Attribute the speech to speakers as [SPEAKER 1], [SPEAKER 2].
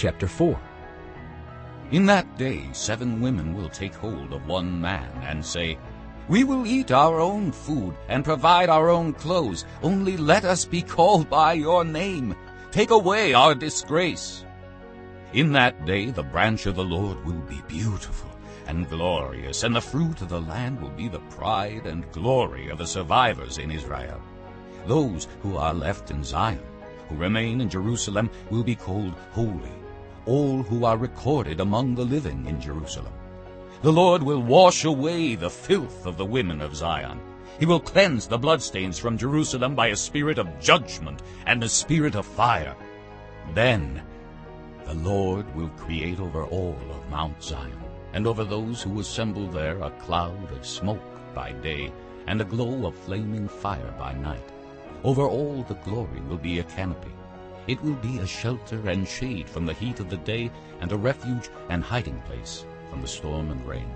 [SPEAKER 1] chapter 4.
[SPEAKER 2] In that day seven women will take hold of one man and say, We will eat our own food and provide our own clothes. Only let us be called by your name. Take away our disgrace. In that day the branch of the Lord will be beautiful and glorious, and the fruit of the land will be the pride and glory of the survivors in Israel. Those who are left in Zion, who remain in Jerusalem, will be called holy, all who are recorded among the living in Jerusalem. The Lord will wash away the filth of the women of Zion. He will cleanse the bloodstains from Jerusalem by a spirit of judgment and a spirit of fire. Then the Lord will create over all of Mount Zion, and over those who assemble there a cloud of smoke by day, and a glow of flaming fire by night. Over all the glory will be a canopy. It will be a shelter and shade from the heat of the day, and a refuge and hiding place from the storm and rain.